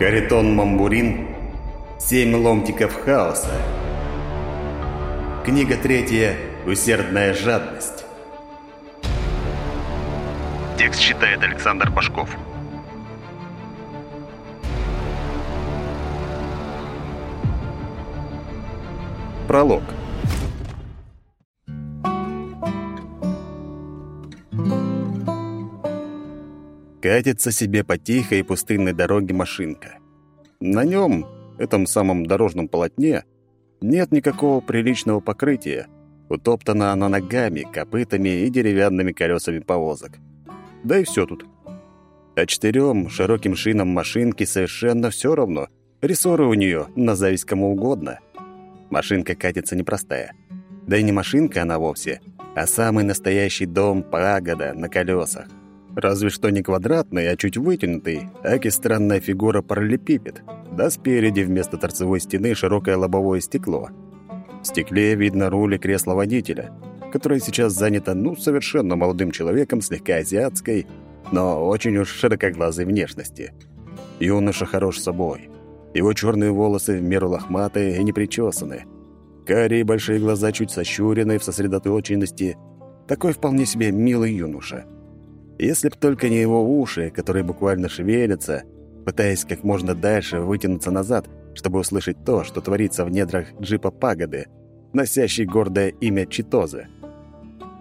Каритон Мамбурин «Семь ломтиков хаоса». Книга третья «Усердная жадность». Текст читает Александр Башков. Пролог. Катится себе по тихой и пустынной дороге машинка. На нем, этом самом дорожном полотне, нет никакого приличного покрытия. Утоптана она ногами, копытами и деревянными колесами повозок. Да и все тут. А четырем широким шинам машинки совершенно все равно. Рессоры у нее на зависть кому угодно. Машинка катится непростая. Да и не машинка она вовсе, а самый настоящий дом-пагода на колесах. Разве что не квадратный, а чуть вытянутый, аки странная фигура параллелепипед. Да спереди вместо торцевой стены широкое лобовое стекло. В стекле видно руль и кресло водителя, которое сейчас занято, ну, совершенно молодым человеком слегка азиатской, но очень уж широкоглазой внешности. Юноша хорош собой. Его черные волосы в меру лохматые и непричесаны. Карие большие глаза чуть сощурены в сосредоточенности. Такой вполне себе милый юноша. Если б только не его уши, которые буквально шевелятся, пытаясь как можно дальше вытянуться назад, чтобы услышать то, что творится в недрах джипа Пагоды, носящий гордое имя Читоза.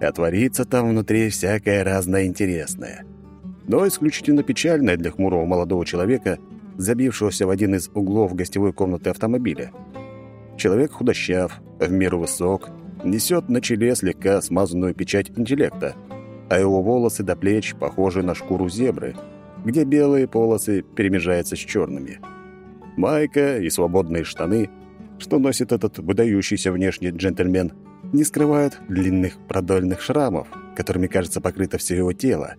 А творится там внутри всякое разное интересное. Но исключительно печальное для хмурого молодого человека, забившегося в один из углов гостевой комнаты автомобиля. Человек худощав, в меру высок, несет на челе слегка смазанную печать интеллекта – а его волосы до плеч похожи на шкуру зебры, где белые полосы перемежаются с черными. Майка и свободные штаны, что носит этот выдающийся внешний джентльмен, не скрывают длинных продольных шрамов, которыми, кажется, покрыто все его тело.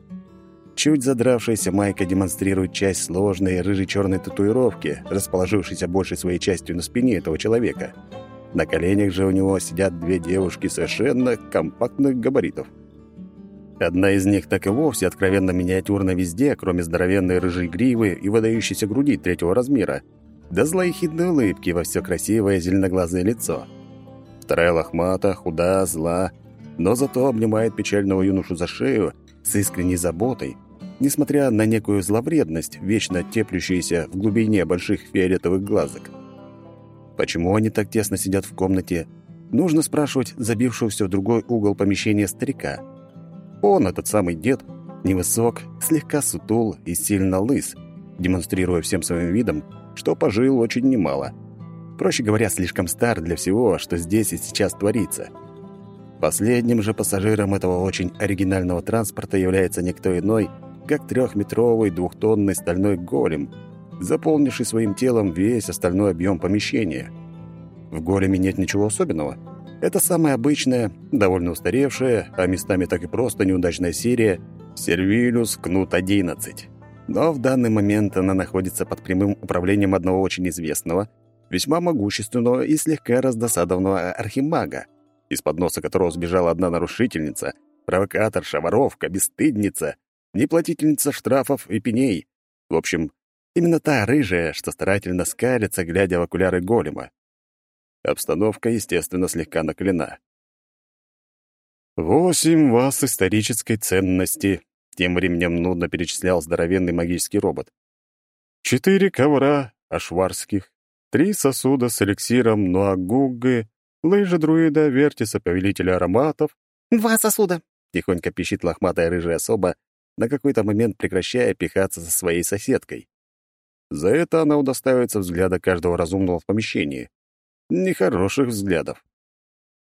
Чуть задравшаяся майка демонстрирует часть сложной рыжей-черной татуировки, расположившейся большей своей частью на спине этого человека. На коленях же у него сидят две девушки совершенно компактных габаритов. Одна из них так и вовсе откровенно миниатюрна везде, кроме здоровенной рыжей гривы и выдающейся груди третьего размера, да злой хидной улыбки во все красивое зеленоглазое лицо. Вторая лохмата, худа, зла, но зато обнимает печального юношу за шею с искренней заботой, несмотря на некую зловредность, вечно теплющуюся в глубине больших фиолетовых глазок. Почему они так тесно сидят в комнате, нужно спрашивать забившегося в другой угол помещения старика – он, этот самый дед, невысок, слегка сутул и сильно лыс, демонстрируя всем своим видом, что пожил очень немало. Проще говоря, слишком стар для всего, что здесь и сейчас творится. Последним же пассажиром этого очень оригинального транспорта является никто иной, как трехметровый двухтонный стальной голем, заполнивший своим телом весь остальной объем помещения. В големе нет ничего особенного — это самая обычная, довольно устаревшая, а местами так и просто неудачная серия «Сервилюс Кнут-11». Но в данный момент она находится под прямым управлением одного очень известного, весьма могущественного и слегка раздосадованного архимага, из-под носа которого сбежала одна нарушительница, провокаторша, воровка, бесстыдница, неплатительница штрафов и пеней. В общем, именно та рыжая, что старательно скалится, глядя в окуляры голема. Обстановка, естественно, слегка накалена. «Восемь вас исторической ценности», — тем временем нудно перечислял здоровенный магический робот. «Четыре ковра ашварских, три сосуда с эликсиром нуагугы, лыжи друида, вертиса повелителя ароматов». «Два сосуда», — тихонько пищит лохматая рыжая особа, на какой-то момент прекращая пихаться со своей соседкой. За это она удостаивается взгляда каждого разумного в помещении. Нехороших взглядов.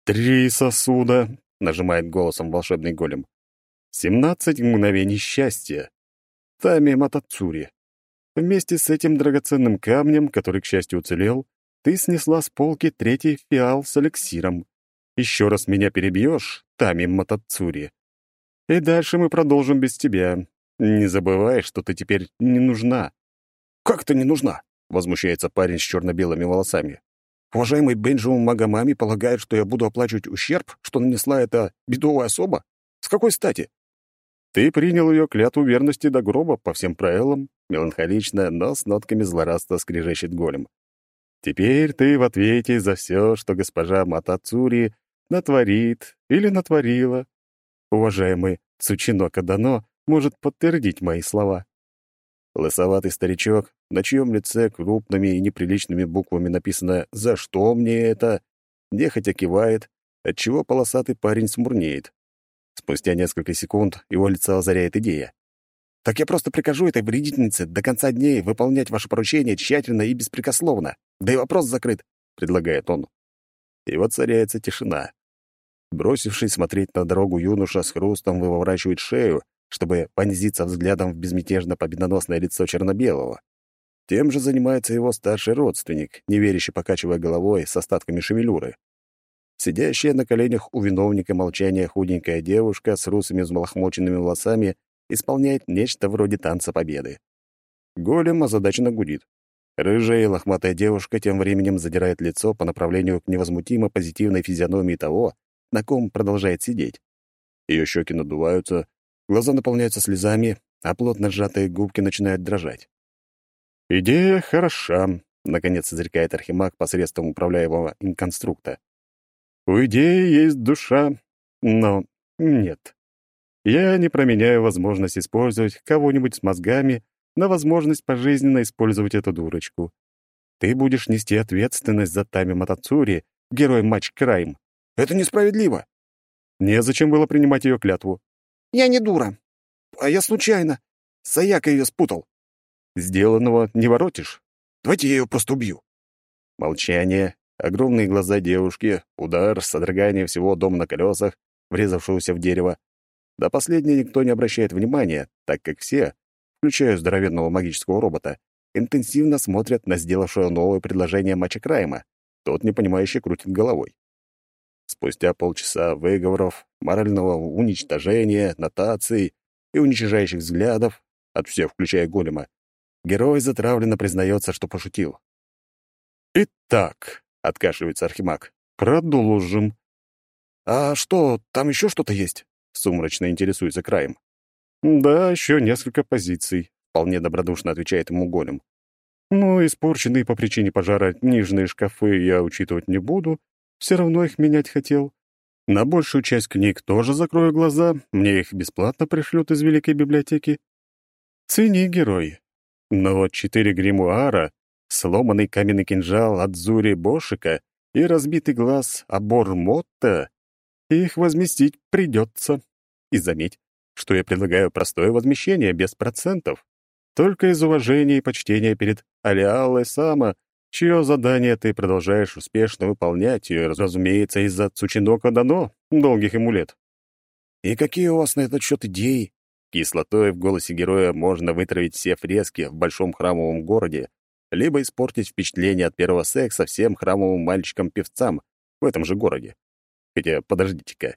«Три сосуда», — нажимает голосом волшебный голем. «Семнадцать мгновений счастья. Тами Матацури. Вместе с этим драгоценным камнем, который, к счастью, уцелел, ты снесла с полки третий фиал с эликсиром. Еще раз меня перебьешь, Тами Матацури. И дальше мы продолжим без тебя. Не забывай, что ты теперь не нужна». «Как ты не нужна?» — возмущается парень с черно-белыми волосами. Уважаемый Бенджамин Магомами полагает, что я буду оплачивать ущерб, что нанесла эта бедовая особа? С какой стати? Ты принял ее клятву верности до гроба по всем правилам, меланхолично, но с нотками злорадства скрежещет голем. Теперь ты в ответе за все, что госпожа Матацури натворит или натворила. Уважаемый Цучинока Дано может подтвердить мои слова. Лысоватый старичок, на чьем лице крупными и неприличными буквами написано «За что мне это?», нехотя кивает, отчего полосатый парень смурнеет. Спустя несколько секунд его лицо озаряет идея. «Так я просто прикажу этой вредительнице до конца дней выполнять ваше поручение тщательно и беспрекословно. Да и вопрос закрыт», — предлагает он. И воцаряется тишина. Бросившись смотреть на дорогу юноша с хрустом выворачивает шею, чтобы понизиться взглядом в безмятежно победоносное лицо черно-белого. Тем же занимается его старший родственник, неверяще покачивая головой с остатками шевелюры. Сидящая на коленях у виновника молчания худенькая девушка с русыми взмолохмоченными волосами исполняет нечто вроде танца победы. Голем озадаченно гудит. Рыжая и лохматая девушка тем временем задирает лицо по направлению к невозмутимо позитивной физиономии того, на ком продолжает сидеть. Ее щеки надуваются, Глаза наполняются слезами, а плотно сжатые губки начинают дрожать. «Идея хороша», — наконец изрекает Архимаг посредством управляемого им. «У идеи есть душа, но нет. Я не променяю возможность использовать кого-нибудь с мозгами на возможность пожизненно использовать эту дурочку. Ты будешь нести ответственность за Тами Матацури, герой матч Крайм. Это несправедливо. Незачем было принимать ее клятву. Я не дура. А я случайно. Саяка ее спутал. Сделанного не воротишь. Давайте я ее просто убью. Молчание, огромные глаза девушки, удар, содрогание всего дома на колесах, врезавшегося в дерево. До последнего никто не обращает внимания, так как все, включая здоровенного магического робота, интенсивно смотрят на сделавшего новое предложение Мача Крайма. Тот, непонимающе, крутит головой. Спустя полчаса выговоров, морального уничтожения, нотаций и уничижающих взглядов от всех, включая голема, герой затравленно признается, что пошутил. «Итак», — откашивается Архимаг, — «продолжим». «А что, там еще что-то есть?» — сумрачно интересуется краем. «Да, еще несколько позиций», — вполне добродушно отвечает ему голем. «Но испорченные по причине пожара книжные шкафы я учитывать не буду, все равно их менять хотел. На большую часть книг тоже закрою глаза, мне их бесплатно пришлют из Великой библиотеки. Цени, герой. Но четыре гримуара, сломанный каменный кинжал от Зури Бошика и разбитый глаз Абор Мотта, их возместить придется. И заметь, что я предлагаю простое возмещение без процентов. Только из уважения и почтения перед Алиалой Сама чье задание ты продолжаешь успешно выполнять, и, разумеется, из-за Цучинока дано долгих ему лет. «И какие у вас на этот счет идеи?» Кислотой в голосе героя можно вытравить все фрески в большом храмовом городе, либо испортить впечатление от первого секса всем храмовым мальчикам-певцам в этом же городе. Хотя, подождите-ка.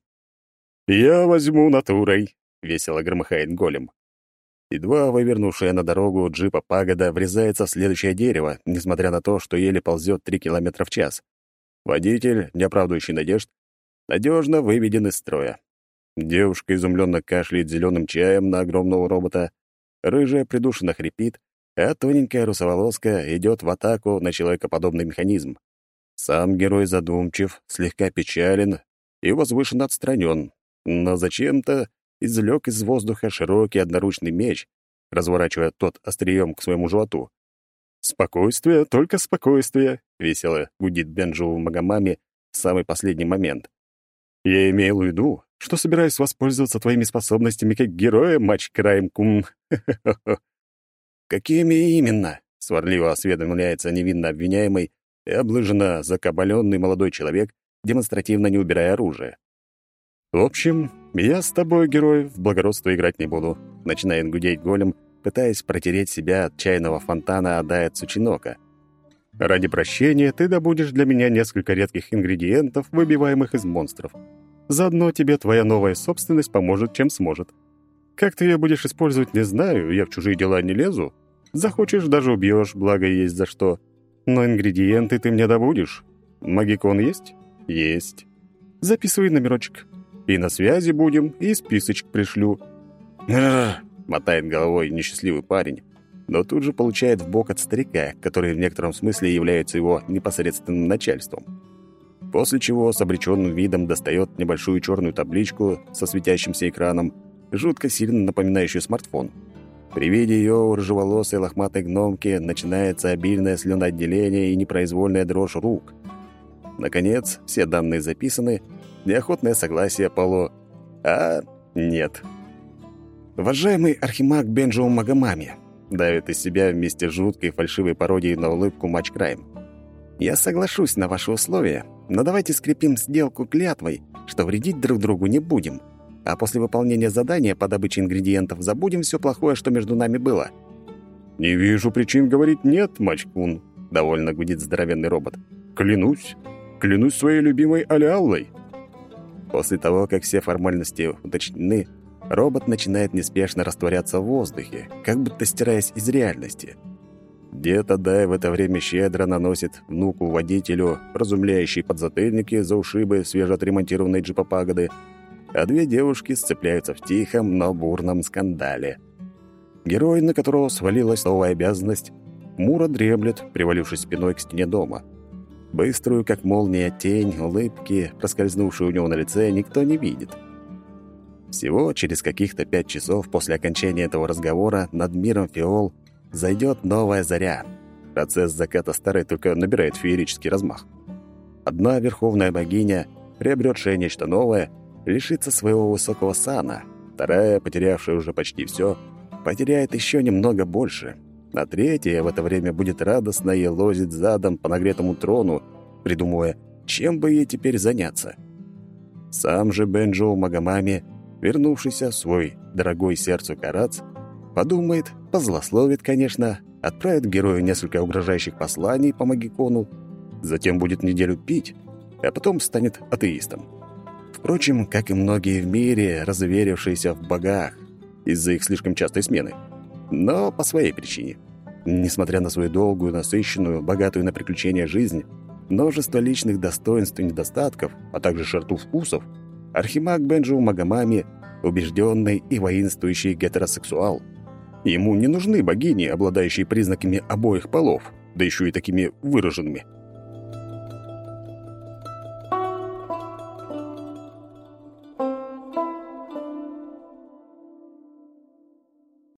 «Я возьму натурой», — весело громыхает голем. Едва вывернувшая на дорогу джипа пагода врезается в следующее дерево, несмотря на то, что еле ползет 3 км в час. Водитель, не оправдывающий надежд, надежно выведен из строя. Девушка изумленно кашляет зеленым чаем на огромного робота, рыжая придушенно хрипит, а тоненькая русоволоска идет в атаку на человекоподобный механизм. Сам герой задумчив, слегка печален и возвышенно отстранен, но зачем-то извлек из воздуха широкий одноручный меч, разворачивая тот острием к своему животу. «Спокойствие, только спокойствие», — весело гудит Бенджу в Магомаме в самый последний момент. «Я имею в виду, что собираюсь воспользоваться твоими способностями как героя, матч краем кум». «Какими именно?» — сварливо осведомляется невинно обвиняемый и облыженно закабаленный молодой человек, демонстративно не убирая оружие. «В общем, я с тобой, герой, в благородство играть не буду», — начинает гудеть голем, пытаясь протереть себя от чайного фонтана Адая Цучинока. «Ради прощения ты добудешь для меня несколько редких ингредиентов, выбиваемых из монстров. Заодно тебе твоя новая собственность поможет, чем сможет. Как ты ее будешь использовать, не знаю, я в чужие дела не лезу. Захочешь, даже убьешь, благо есть за что. Но ингредиенты ты мне добудешь. Магикон есть? Есть. Записывай номерочек. И на связи будем, и списочек пришлю. мотает головой несчастливый парень, но тут же получает в бок от старика, который в некотором смысле является его непосредственным начальством. После чего с обреченным видом достает небольшую черную табличку со светящимся экраном, жутко сильно напоминающую смартфон. При виде ее у рыжеволосой лохматой гномки начинается обильное слюноотделение и непроизвольная дрожь рук. Наконец, все данные записаны, неохотное согласие Поло. А нет. Уважаемый архимаг Бенджоу Магомами давит из себя вместе с жуткой фальшивой пародией на улыбку Матч Крайм. Я соглашусь на ваши условия, но давайте скрепим сделку клятвой, что вредить друг другу не будем а после выполнения задания по добыче ингредиентов забудем все плохое, что между нами было». «Не вижу причин говорить «нет», Мачкун», — довольно гудит здоровенный робот. «Клянусь, клянусь своей любимой Алиаллой». После того, как все формальности уточнены, робот начинает неспешно растворяться в воздухе, как будто стираясь из реальности. Дед Адай в это время щедро наносит внуку-водителю разумляющие подзатыльники за ушибы свежеотремонтированной джипа-пагоды, а две девушки сцепляются в тихом, но бурном скандале. Герой, на которого свалилась новая обязанность, Мура дремлет, привалившись спиной к стене дома. Быструю, как молния, тень, улыбки, проскользнувшую у него на лице, никто не видит. Всего через каких-то пять часов после окончания этого разговора над миром Фиол зайдет новая заря. Процесс заката старой только набирает феерический размах. Одна верховная богиня, приобретшая нечто новое — лишится своего высокого сана, вторая, потерявшая уже почти все, потеряет еще немного больше, а третья в это время будет радостно и лозить задом по нагретому трону, придумывая, чем бы ей теперь заняться. Сам же Бенджоу Магомами, вернувшийся в свой дорогой сердцу Карац, подумает, позлословит, конечно, отправит герою несколько угрожающих посланий по Магикону, затем будет неделю пить, а потом станет атеистом. Впрочем, как и многие в мире, разуверившиеся в богах из-за их слишком частой смены. Но по своей причине. Несмотря на свою долгую, насыщенную, богатую на приключения жизнь, множество личных достоинств и недостатков, а также шерту вкусов, Архимаг Бенджоу Магомами – убежденный и воинствующий гетеросексуал. Ему не нужны богини, обладающие признаками обоих полов, да еще и такими выраженными –